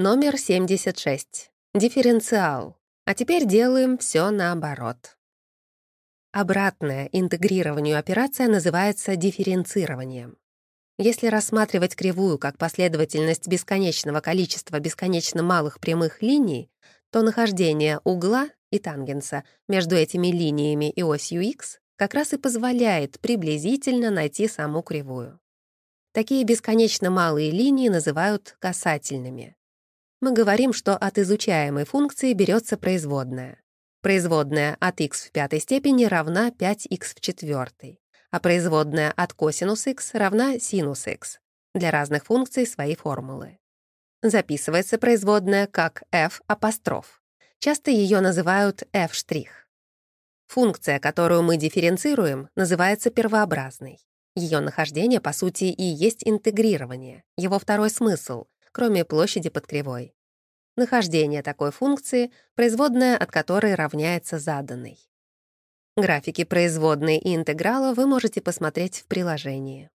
Номер 76. Дифференциал. А теперь делаем все наоборот. Обратная интегрированию операция называется дифференцированием. Если рассматривать кривую как последовательность бесконечного количества бесконечно малых прямых линий, то нахождение угла и тангенса между этими линиями и осью x как раз и позволяет приблизительно найти саму кривую. Такие бесконечно малые линии называют касательными мы говорим, что от изучаемой функции берется производная. Производная от x в пятой степени равна 5x в четвертой, а производная от косинус x равна синус x. Для разных функций свои формулы. Записывается производная как f апостроф. Часто ее называют f'. Функция, которую мы дифференцируем, называется первообразной. Ее нахождение, по сути, и есть интегрирование, его второй смысл, кроме площади под кривой. Нахождение такой функции, производная от которой равняется заданной. Графики производной и интеграла вы можете посмотреть в приложении.